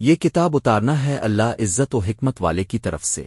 یہ کتاب اتارنا ہے اللہ عزت و حکمت والے کی طرف سے۔